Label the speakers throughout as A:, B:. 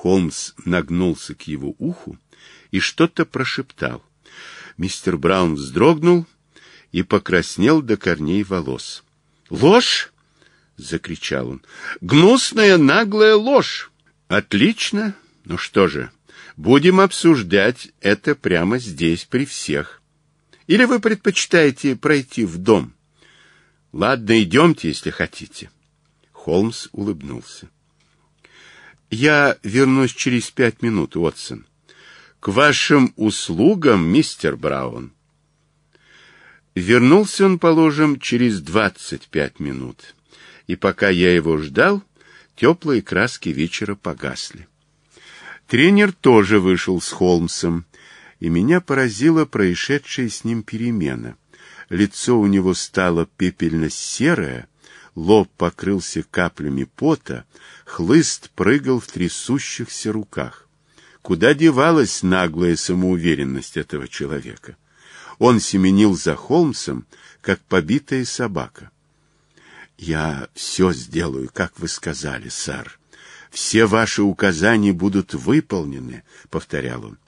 A: Холмс нагнулся к его уху и что-то прошептал. Мистер Браун вздрогнул и покраснел до корней волос. «Ложь!» — закричал он. «Гнусная наглая ложь!» «Отлично! Ну что же, будем обсуждать это прямо здесь при всех. Или вы предпочитаете пройти в дом?» «Ладно, идемте, если хотите». Холмс улыбнулся. Я вернусь через пять минут, Уотсон. К вашим услугам, мистер Браун. Вернулся он, положим, через двадцать пять минут. И пока я его ждал, теплые краски вечера погасли. Тренер тоже вышел с Холмсом, и меня поразила происшедшая с ним перемена. Лицо у него стало пепельно-серое, лоб покрылся каплями пота, хлыст прыгал в трясущихся руках. Куда девалась наглая самоуверенность этого человека? Он семенил за Холмсом, как побитая собака. «Я все сделаю, как вы сказали, сэр. Все ваши указания будут выполнены», — повторял он.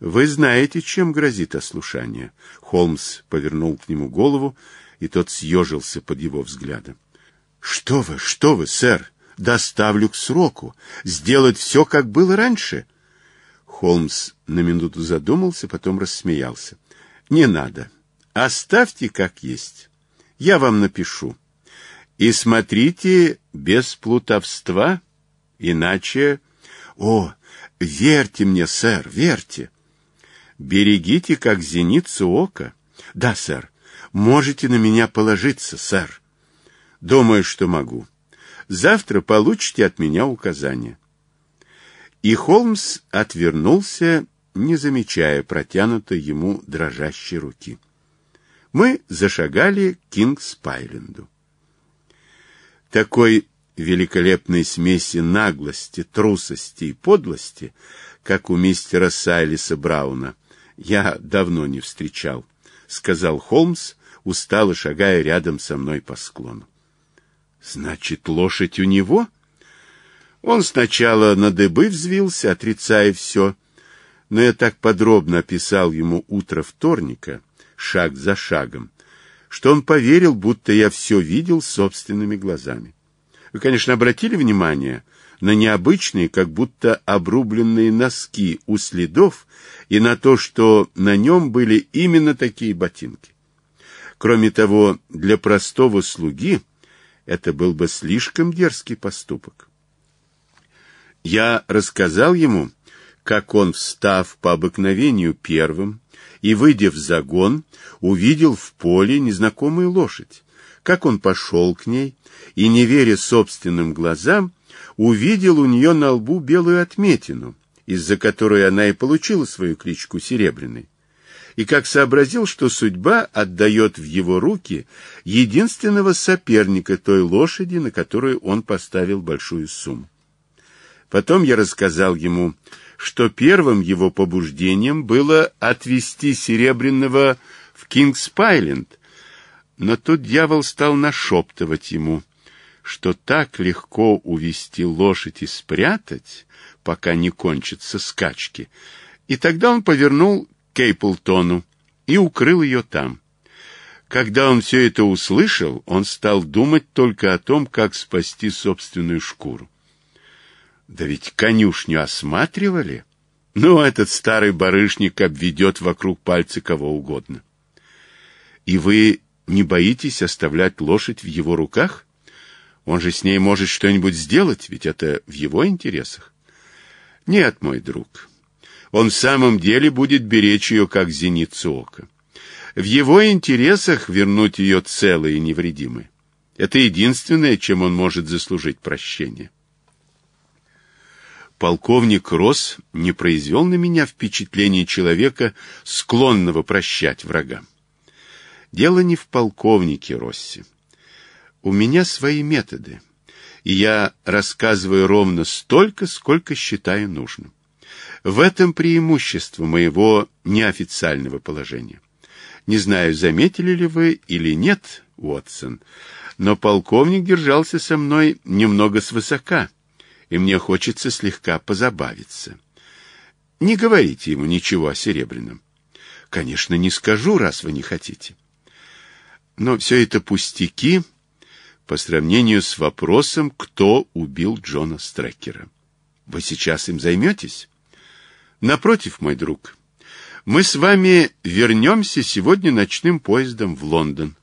A: «Вы знаете, чем грозит ослушание?» Холмс повернул к нему голову и тот съежился под его взглядом. — Что вы, что вы, сэр! Доставлю к сроку! Сделать все, как было раньше! Холмс на минуту задумался, потом рассмеялся. — Не надо. Оставьте как есть. Я вам напишу. И смотрите без плутовства, иначе... О, верьте мне, сэр, верьте. Берегите, как зеницу ока. Да, сэр, можете на меня положиться, сэр. Думаю, что могу. Завтра получите от меня указания. И Холмс отвернулся, не замечая протянутой ему дрожащей руки. Мы зашагали к Кингс-Пайленду. Такой великолепной смеси наглости, трусости и подлости, как у мистера Сайлиса Брауна, я давно не встречал, — сказал Холмс, устало шагая рядом со мной по склону. «Значит, лошадь у него?» Он сначала на дыбы взвился, отрицая все, но я так подробно описал ему утро вторника, шаг за шагом, что он поверил, будто я все видел собственными глазами. Вы, конечно, обратили внимание на необычные, как будто обрубленные носки у следов и на то, что на нем были именно такие ботинки. Кроме того, для простого слуги это был бы слишком дерзкий поступок. Я рассказал ему, как он, встав по обыкновению первым и, выйдя в загон, увидел в поле незнакомую лошадь, как он пошел к ней и, не веря собственным глазам, увидел у нее на лбу белую отметину, из-за которой она и получила свою кличку Серебряной и как сообразил, что судьба отдает в его руки единственного соперника той лошади, на которую он поставил большую сумму. Потом я рассказал ему, что первым его побуждением было отвезти Серебряного в Кингспайленд, но тут дьявол стал нашептывать ему, что так легко увести лошадь и спрятать, пока не кончатся скачки, и тогда он повернул Кейплтону и укрыл ее там. Когда он все это услышал, он стал думать только о том, как спасти собственную шкуру. Да ведь конюшню осматривали. Ну, этот старый барышник обведет вокруг пальца кого угодно. И вы не боитесь оставлять лошадь в его руках? Он же с ней может что-нибудь сделать, ведь это в его интересах. Нет, мой друг, он в самом деле будет беречь ее, как зеницу ока. В его интересах вернуть ее целой и невредимой. Это единственное, чем он может заслужить прощение. Полковник Росс не произвел на меня впечатление человека, склонного прощать врага. Дело не в полковнике Россе. У меня свои методы, и я рассказываю ровно столько, сколько считаю нужным. В этом преимущество моего неофициального положения. Не знаю, заметили ли вы или нет, Уотсон, но полковник держался со мной немного свысока, и мне хочется слегка позабавиться. Не говорите ему ничего о Серебряном. Конечно, не скажу, раз вы не хотите. Но все это пустяки по сравнению с вопросом, кто убил Джона Стрекера. Вы сейчас им займетесь? Напротив, мой друг, мы с вами вернемся сегодня ночным поездом в Лондон.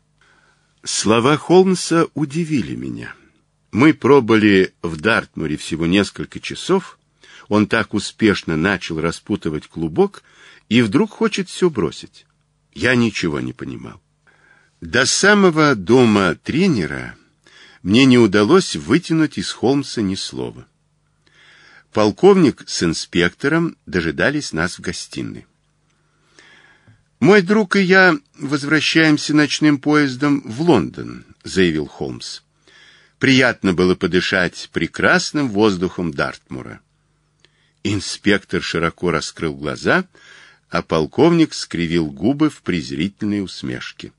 A: Слова Холмса удивили меня. Мы пробыли в Дартмуре всего несколько часов. Он так успешно начал распутывать клубок и вдруг хочет все бросить. Я ничего не понимал. До самого дома тренера мне не удалось вытянуть из Холмса ни слова. Полковник с инспектором дожидались нас в гостиной. «Мой друг и я возвращаемся ночным поездом в Лондон», — заявил Холмс. «Приятно было подышать прекрасным воздухом Дартмура». Инспектор широко раскрыл глаза, а полковник скривил губы в презрительной усмешке.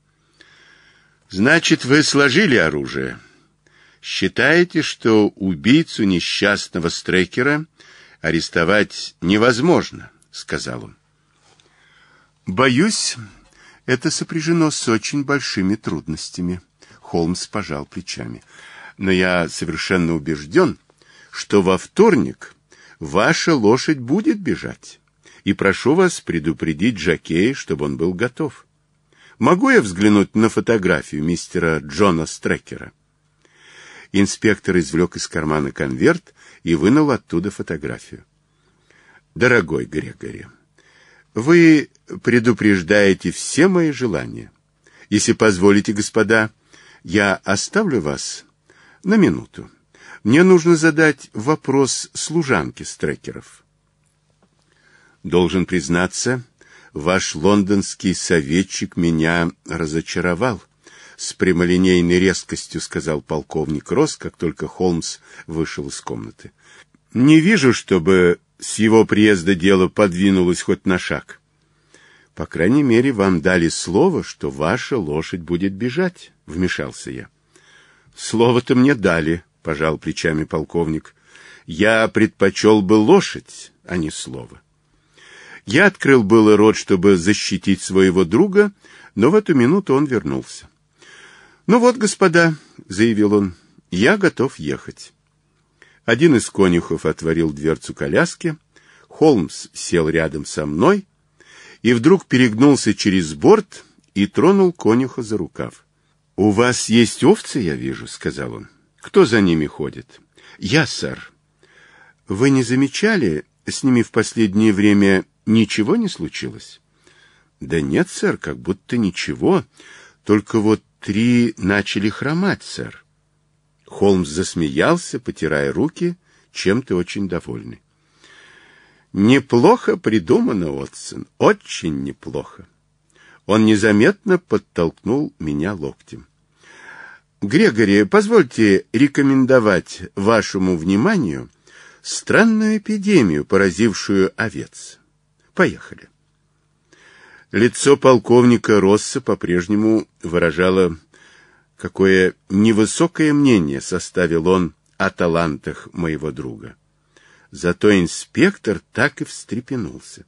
A: «Значит, вы сложили оружие?» считаете, что убийцу несчастного Стрекера арестовать невозможно, сказал он. Боюсь, это сопряжено с очень большими трудностями, Холмс пожал плечами. Но я совершенно убежден, что во вторник ваша лошадь будет бежать. И прошу вас предупредить Жакея, чтобы он был готов. Могу я взглянуть на фотографию мистера Джона Стрекера? Инспектор извлек из кармана конверт и вынул оттуда фотографию. «Дорогой Грегори, вы предупреждаете все мои желания. Если позволите, господа, я оставлю вас на минуту. Мне нужно задать вопрос служанке Стрекеров». «Должен признаться...» ваш лондонский советчик меня разочаровал с прямолинейной резкостью сказал полковник Рос, как только Холмс вышел из комнаты. Не вижу, чтобы с его приезда дело подвинулось хоть на шаг. По крайней мере, вам дали слово, что ваша лошадь будет бежать, вмешался я. Слово-то мне дали, пожал плечами полковник. Я предпочел бы лошадь, а не слово. Я открыл было рот, чтобы защитить своего друга, но в эту минуту он вернулся. «Ну вот, господа», — заявил он, — «я готов ехать». Один из конюхов отворил дверцу коляски, Холмс сел рядом со мной и вдруг перегнулся через борт и тронул конюха за рукав. «У вас есть овцы, я вижу», — сказал он. «Кто за ними ходит?» «Я, сэр». «Вы не замечали, с ними в последнее время ничего не случилось?» «Да нет, сэр, как будто ничего. Только вот три начали хромать, сэр. Холмс засмеялся, потирая руки, чем-то очень довольный. Неплохо придумано, Отсон, очень неплохо. Он незаметно подтолкнул меня локтем. Грегори, позвольте рекомендовать вашему вниманию странную эпидемию, поразившую овец. Поехали. Лицо полковника Росса по-прежнему выражало какое невысокое мнение составил он о талантах моего друга. Зато инспектор так и встрепенулся.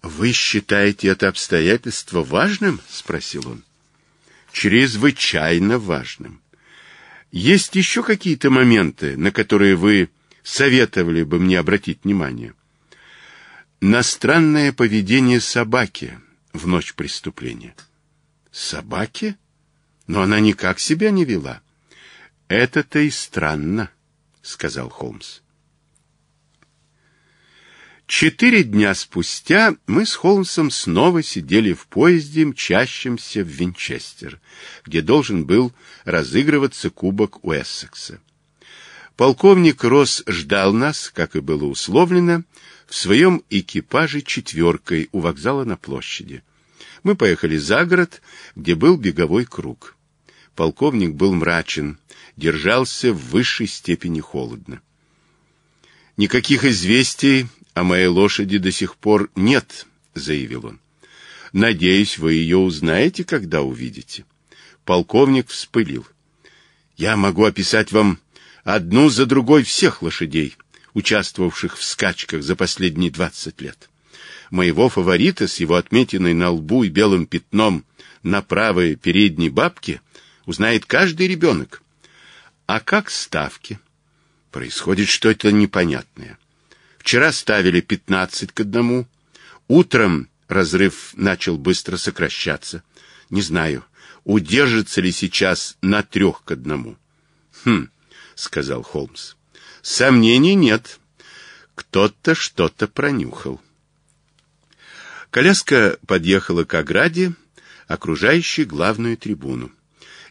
A: «Вы считаете это обстоятельство важным?» — спросил он. «Чрезвычайно важным. Есть еще какие-то моменты, на которые вы советовали бы мне обратить внимание?» Настранное поведение собаки в ночь преступления. Собаки? Но она никак себя не вела. Это-то и странно, сказал Холмс. Четыре дня спустя мы с Холмсом снова сидели в поезде, мчащемся в Винчестер, где должен был разыгрываться кубок Уэссекса. Полковник Росс ждал нас, как и было условлено, в своем экипаже четверкой у вокзала на площади. Мы поехали за город, где был беговой круг. Полковник был мрачен, держался в высшей степени холодно. «Никаких известий о моей лошади до сих пор нет», — заявил он. «Надеюсь, вы ее узнаете, когда увидите». Полковник вспылил. «Я могу описать вам одну за другой всех лошадей, участвовавших в скачках за последние двадцать лет. Моего фаворита с его отметиной на лбу и белым пятном на правой передней бабке узнает каждый ребенок. А как ставки? Происходит что-то непонятное. Вчера ставили пятнадцать к одному. Утром разрыв начал быстро сокращаться. Не знаю, удержится ли сейчас на трех к одному. Хм, сказал Холмс. Сомнений нет. Кто-то что-то пронюхал. Коляска подъехала к ограде, окружающей главную трибуну.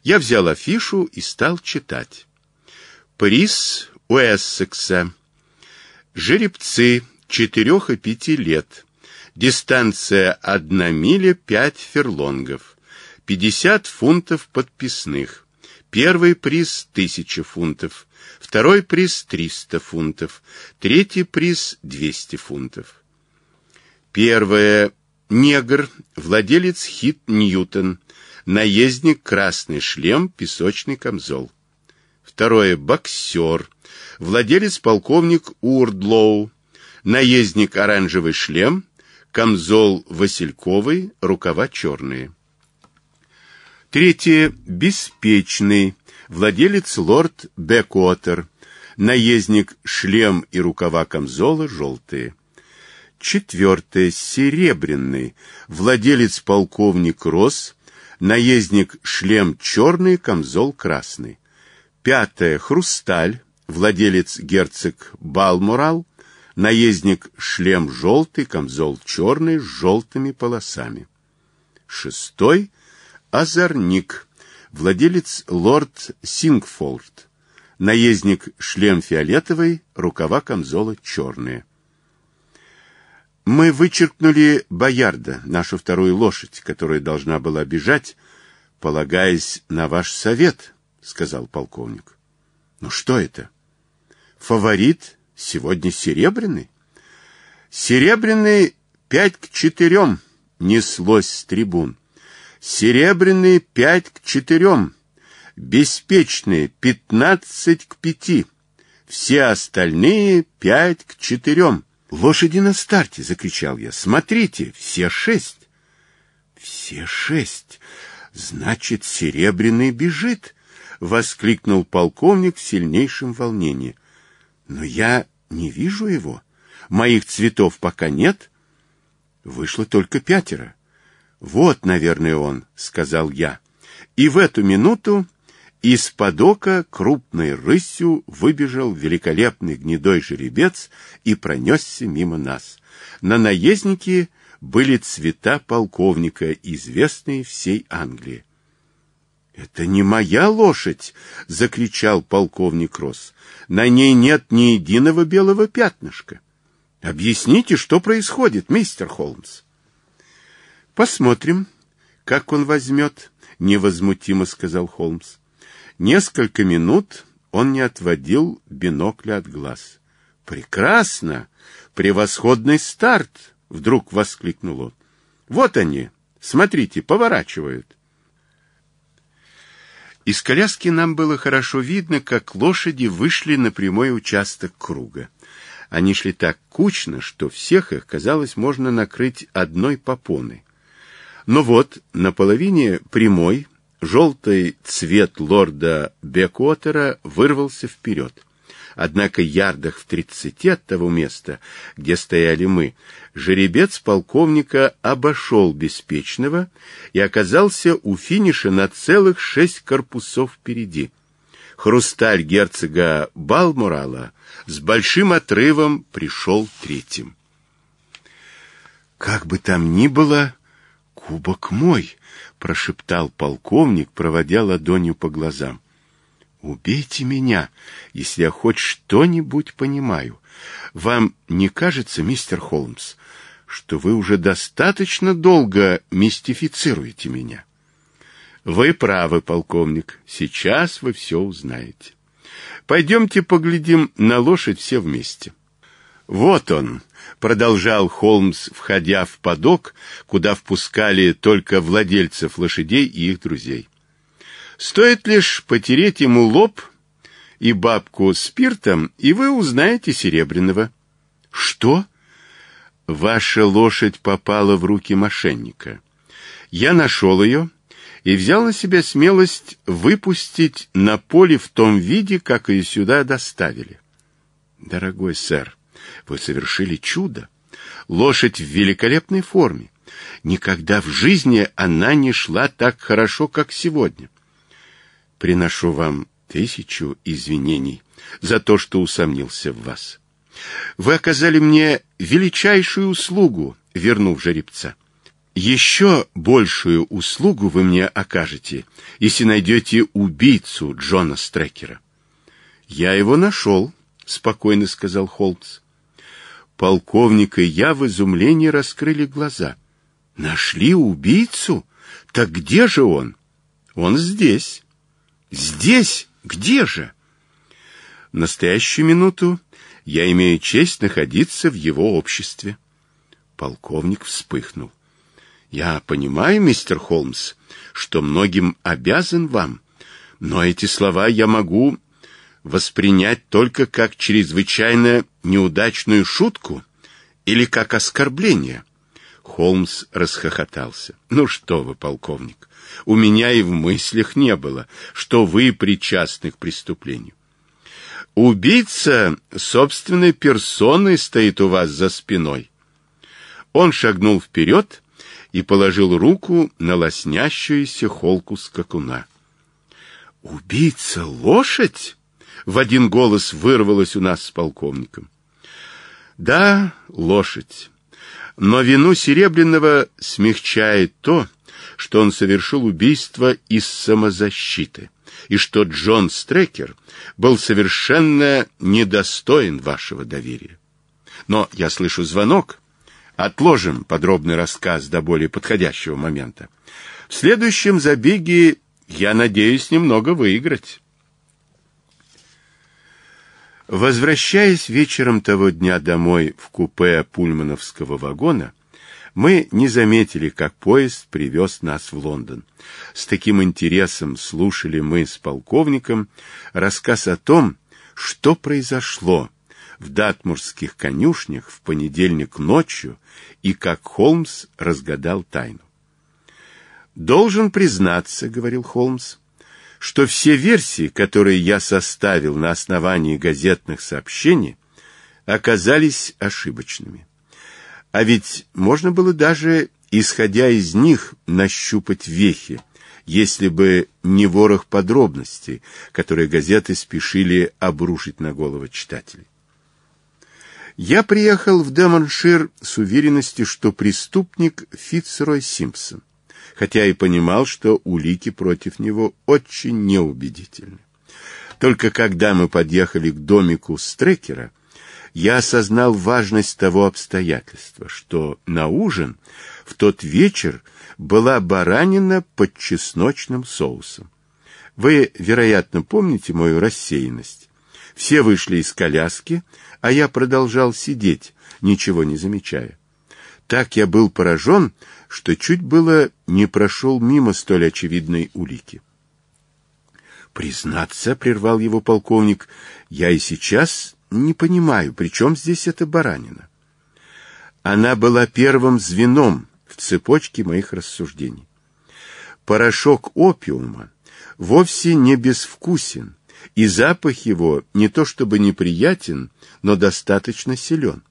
A: Я взял афишу и стал читать. Приз у Эссекса. Жеребцы четырех и пяти лет. Дистанция одна миля пять ферлонгов. Пятьдесят фунтов подписных. Первый приз тысяча фунтов. Второй приз – 300 фунтов. Третий приз – 200 фунтов. Первое. Негр, владелец Хит Ньютон. Наездник, красный шлем, песочный камзол. Второе. Боксер. Владелец полковник Урдлоу. Наездник, оранжевый шлем, камзол васильковый, рукава черные. Третье. Беспечный владелец лорд Бекотер, наездник, шлем и рукава камзола желтые. Четвертый Серебряный. Владелец полковник Росс. Наездник шлем черный, камзол красный. Пятое. Хрусталь. Владелец герцог Балморал. Наездник шлем желтый, камзол черный с желтыми полосами. Шестой. Озорник владелец лорд Сингфорд, наездник шлем фиолетовый, рукава камзола черные. Мы вычеркнули Боярда, нашу вторую лошадь, которая должна была бежать, полагаясь на ваш совет, сказал полковник. Ну что это? Фаворит сегодня серебряный? Серебряный пять к четырем неслось с трибун. Серебряные пять к четырем, беспечные пятнадцать к пяти, все остальные пять к четырем. «Лошади на старте!» — закричал я. «Смотрите, все шесть!» «Все шесть! Значит, Серебряный бежит!» — воскликнул полковник в сильнейшем волнении. «Но я не вижу его. Моих цветов пока нет. Вышло только пятеро. «Вот, наверное, он», — сказал я. И в эту минуту из подока крупной рысью выбежал великолепный гнедой жеребец и пронесся мимо нас. На наезднике были цвета полковника, известные всей Англии. «Это не моя лошадь!» — закричал полковник Росс. «На ней нет ни единого белого пятнышка». «Объясните, что происходит, мистер Холмс?» Посмотрим, как он возьмет, — невозмутимо сказал Холмс. Несколько минут он не отводил бинокля от глаз. «Прекрасно! Превосходный старт!» — вдруг воскликнул он. «Вот они! Смотрите, поворачивают!» Из коляски нам было хорошо видно, как лошади вышли на прямой участок круга. Они шли так кучно, что всех их, казалось, можно накрыть одной попоной. Но ну вот на половине прямой желтый цвет лорда Бекотера вырвался вперед. Однако ярдах в тридцати от того места, где стояли мы, жеребец полковника обошел беспечного и оказался у финиша на целых шесть корпусов впереди. Хрусталь герцога Балмурала с большим отрывом пришел третьим. Как бы там ни было, «Кубок мой!» — прошептал полковник, проводя ладонью по глазам. «Убейте меня, если я хоть что-нибудь понимаю. Вам не кажется, мистер Холмс, что вы уже достаточно долго мистифицируете меня?» «Вы правы, полковник. Сейчас вы все узнаете. Пойдемте поглядим на лошадь все вместе». «Вот он!» продолжал Холмс, входя в подок, куда впускали только владельцев лошадей и их друзей. Стоит лишь потереть ему лоб и бабку спиртом, и вы узнаете Серебряного. Что? Ваша лошадь попала в руки мошенника. Я нашел ее и взял на себя смелость выпустить на поле в том виде, как ее сюда доставили. Дорогой сэр, вы совершили чудо. Лошадь в великолепной форме. Никогда в жизни она не шла так хорошо, как сегодня. Приношу вам тысячу извинений за то, что усомнился в вас. Вы оказали мне величайшую услугу, вернув жеребца. Еще большую услугу вы мне окажете, если найдете убийцу Джона Стрекера. — Я его нашел, — спокойно сказал Холмс. Полковник и я в изумлении раскрыли глаза. Нашли убийцу? Так где же он? Он здесь. Здесь? Где же? В настоящую минуту я имею честь находиться в его обществе. Полковник вспыхнул. Я понимаю, мистер Холмс, что многим обязан вам, но эти слова я могу воспринять только как чрезвычайно неудачную шутку или как оскорбление. Холмс расхохотался. Ну что вы, полковник, у меня и в мыслях не было, что вы причастны к преступлению. Убийца собственной персоной стоит у вас за спиной. Он шагнул вперед и положил руку на лоснящуюся холку скакуна. «Убийца лошадь?» В один голос вырвалось у нас с полковником. Да, лошадь. Но вину Серебряного смягчает то, что он совершил убийство из самозащиты, и что Джон Стрекер был совершенно недостоин вашего доверия. Но я слышу звонок. Отложим подробный рассказ до более подходящего момента. В следующем забеге я надеюсь немного выиграть. Возвращаясь вечером того дня домой в купе пульмановского вагона, мы не заметили, как поезд привез нас в Лондон. С таким интересом слушали мы с полковником рассказ о том, что произошло в датмурских конюшнях в понедельник ночью и как Холмс разгадал тайну. «Должен признаться», — говорил Холмс, — что все версии, которые я составил на основании газетных сообщений, оказались ошибочными. А ведь можно было даже, исходя из них, нащупать вехи, если бы не ворох подробностей, которые газеты спешили обрушить на головы читателей. Я приехал в Демоншир с уверенностью, что преступник Фицрой Симпсон хотя и понимал, что улики против него очень неубедительны. Только когда мы подъехали к домику Стрекера, я осознал важность того обстоятельства, что на ужин в тот вечер была баранина под чесночным соусом. Вы, вероятно, помните мою рассеянность. Все вышли из коляски, а я продолжал сидеть, ничего не замечая. Так я был поражен, что чуть было не прошел мимо столь очевидной улики. «Признаться», — прервал его полковник, — «я и сейчас не понимаю, при чем здесь эта баранина?» Она была первым звеном в цепочке моих рассуждений. Порошок опиума вовсе не безвкусен, и запах его не то чтобы неприятен, но достаточно силен.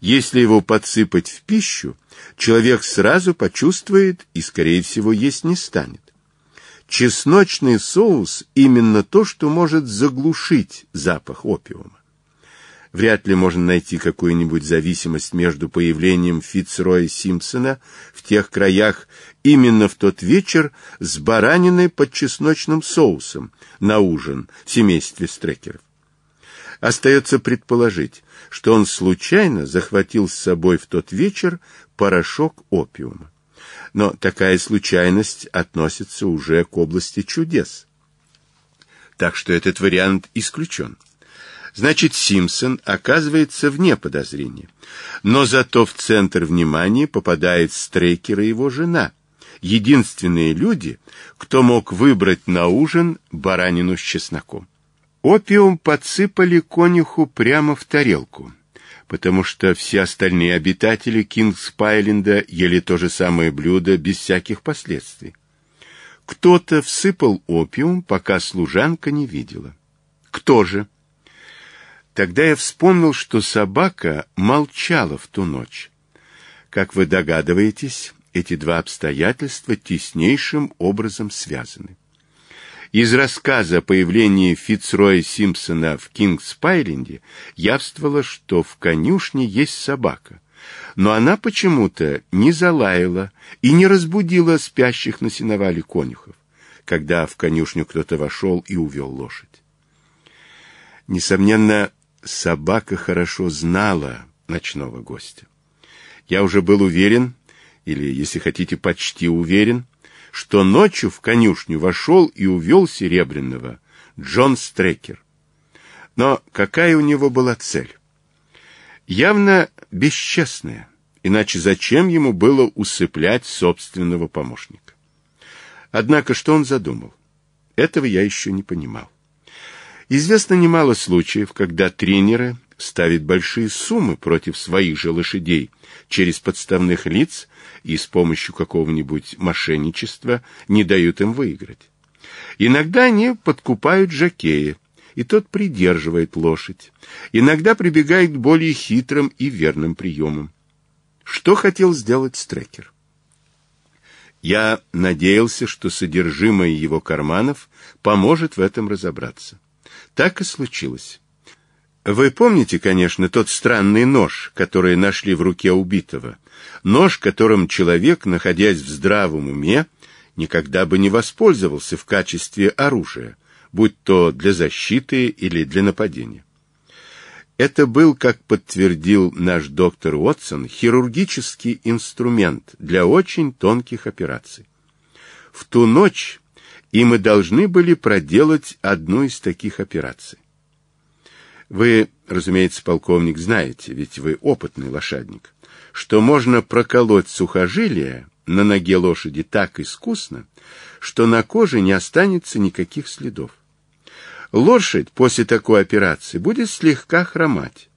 A: Если его подсыпать в пищу, человек сразу почувствует и, скорее всего, есть не станет. Чесночный соус – именно то, что может заглушить запах опиума. Вряд ли можно найти какую-нибудь зависимость между появлением Фицроя Симпсона в тех краях именно в тот вечер с бараниной под чесночным соусом на ужин в семействе стрекеров. Остается предположить, что он случайно захватил с собой в тот вечер порошок опиума. Но такая случайность относится уже к области чудес. Так что этот вариант исключен. Значит, Симпсон оказывается вне подозрения. Но зато в центр внимания попадает Стрейкер и его жена. Единственные люди, кто мог выбрать на ужин баранину с чесноком. Опиум подсыпали конюху прямо в тарелку, потому что все остальные обитатели Кингспайленда ели то же самое блюдо без всяких последствий. Кто-то всыпал опиум, пока служанка не видела. Кто же? Тогда я вспомнил, что собака молчала в ту ночь. Как вы догадываетесь, эти два обстоятельства теснейшим образом связаны. Из рассказа о появлении Фицроя Симпсона в Кингс-Пайленде явствовало, что в конюшне есть собака, но она почему-то не залаяла и не разбудила спящих на сеновале конюхов, когда в конюшню кто-то вошел и увел лошадь. Несомненно, собака хорошо знала ночного гостя. Я уже был уверен, или, если хотите, почти уверен, что ночью в конюшню вошел и увел Серебряного Джон Стрекер. Но какая у него была цель? Явно бесчестная, иначе зачем ему было усыплять собственного помощника? Однако что он задумал? Этого я еще не понимал. Известно немало случаев, когда тренеры ставит большие суммы против своих же лошадей через подставных лиц и с помощью какого-нибудь мошенничества не дают им выиграть. Иногда они подкупают жакея, и тот придерживает лошадь. Иногда прибегает к более хитрым и верным приемам. Что хотел сделать Стрекер? Я надеялся, что содержимое его карманов поможет в этом разобраться. Так и случилось. Вы помните, конечно, тот странный нож, который нашли в руке убитого? Нож, которым человек, находясь в здравом уме, никогда бы не воспользовался в качестве оружия, будь то для защиты или для нападения. Это был, как подтвердил наш доктор Уотсон, хирургический инструмент для очень тонких операций. В ту ночь им и должны были проделать одну из таких операций. Вы, разумеется, полковник, знаете, ведь вы опытный лошадник, что можно проколоть сухожилие на ноге лошади так искусно, что на коже не останется никаких следов. Лошадь после такой операции будет слегка хромать,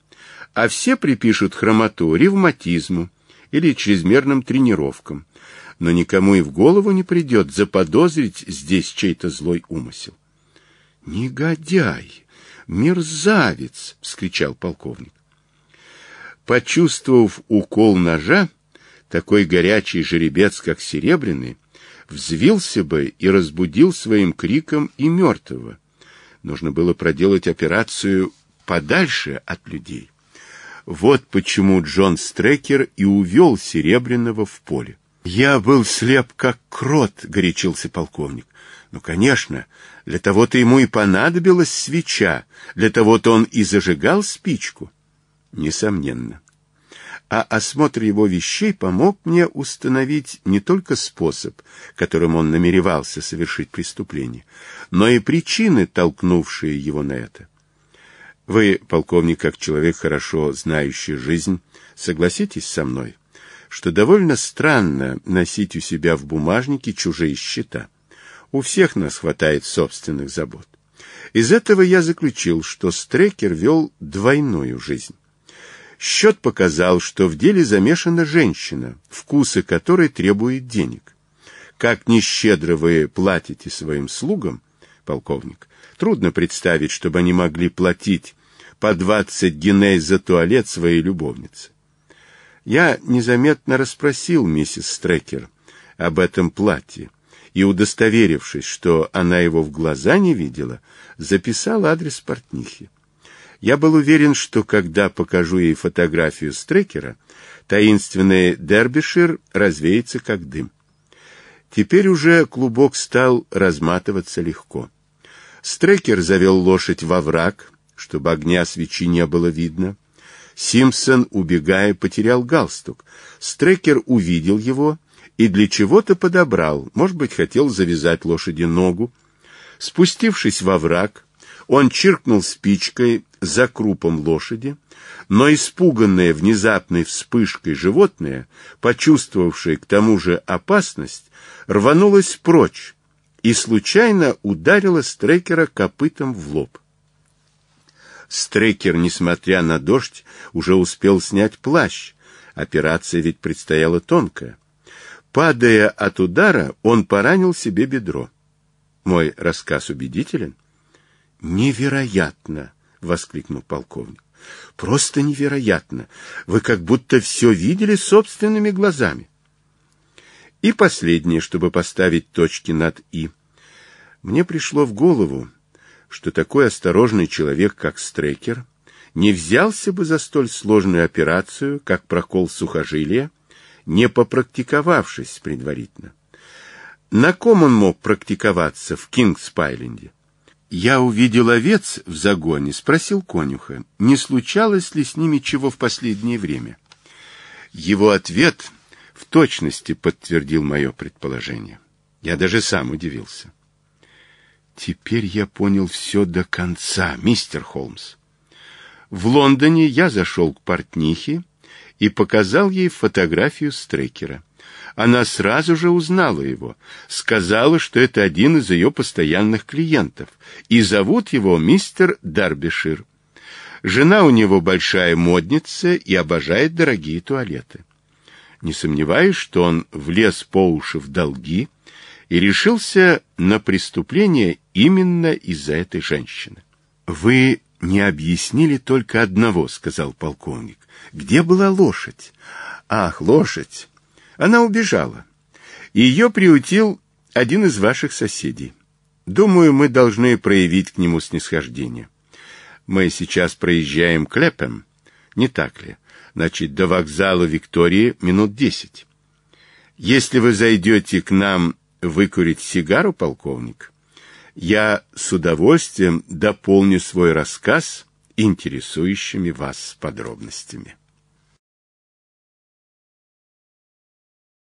A: а все припишут хромоту ревматизму или чрезмерным тренировкам, но никому и в голову не придет заподозрить здесь чей-то злой умысел. «Негодяй!» «Мерзавец!» — вскричал полковник. Почувствовав укол ножа, такой горячий жеребец, как Серебряный, взвился бы и разбудил своим криком и мертвого. Нужно было проделать операцию подальше от людей. Вот почему Джон Стрекер и увел Серебряного в поле. «Я был слеп, как крот», — горячился полковник. Ну, конечно, для того-то ему и понадобилась свеча, для того-то он и зажигал спичку. Несомненно. А осмотр его вещей помог мне установить не только способ, которым он намеревался совершить преступление, но и причины, толкнувшие его на это. Вы, полковник, как человек, хорошо знающий жизнь, согласитесь со мной, что довольно странно носить у себя в бумажнике чужие счета. У всех нас хватает собственных забот. Из этого я заключил, что Стрекер вел двойную жизнь. Счет показал, что в деле замешана женщина, вкусы которой требует денег. Как нещедро вы платите своим слугам, полковник, трудно представить, чтобы они могли платить по двадцать геней за туалет своей любовницы. Я незаметно расспросил миссис Стрекер об этом платье, и, удостоверившись, что она его в глаза не видела, записал адрес портнихи. Я был уверен, что когда покажу ей фотографию с трекера, таинственный Дербишир развеется как дым. Теперь уже клубок стал разматываться легко. Стрекер завел лошадь во враг, чтобы огня свечи не было видно. Симпсон, убегая, потерял галстук. Стрекер увидел его и для чего-то подобрал, может быть, хотел завязать лошади ногу. Спустившись во враг, он чиркнул спичкой за крупом лошади, но испуганное внезапной вспышкой животное, почувствовавшее к тому же опасность, рванулось прочь и случайно ударило стрекера копытом в лоб. Стрекер, несмотря на дождь, уже успел снять плащ. Операция ведь предстояла тонкая. Падая от удара, он поранил себе бедро. Мой рассказ убедителен? Невероятно, воскликнул полковник. Просто невероятно. Вы как будто все видели собственными глазами. И последнее, чтобы поставить точки над «и». Мне пришло в голову, что такой осторожный человек, как Стрекер, не взялся бы за столь сложную операцию, как прокол сухожилия, не попрактиковавшись предварительно. На ком он мог практиковаться в Кингспайленде? Я увидел овец в загоне, спросил конюха, не случалось ли с ними чего в последнее время. Его ответ в точности подтвердил мое предположение. Я даже сам удивился. Теперь я понял все до конца, мистер Холмс. В Лондоне я зашел к портнихе и показал ей фотографию Стрекера. Она сразу же узнала его, сказала, что это один из ее постоянных клиентов, и зовут его мистер Дарбишир. Жена у него большая модница и обожает дорогие туалеты. Не сомневаюсь, что он влез по уши в долги и решился на преступление именно из-за этой женщины. «Вы не объяснили только одного, сказал полковник. Где была лошадь? Ах, лошадь. Она убежала. Ее приутил один из ваших соседей. Думаю, мы должны проявить к нему снисхождение. Мы сейчас проезжаем Клепем, не так ли? Значит, до вокзала Виктории минут десять. Если вы зайдете к нам выкурить сигару, полковник, я с удовольствием дополню свой рассказ интересующими вас подробностями.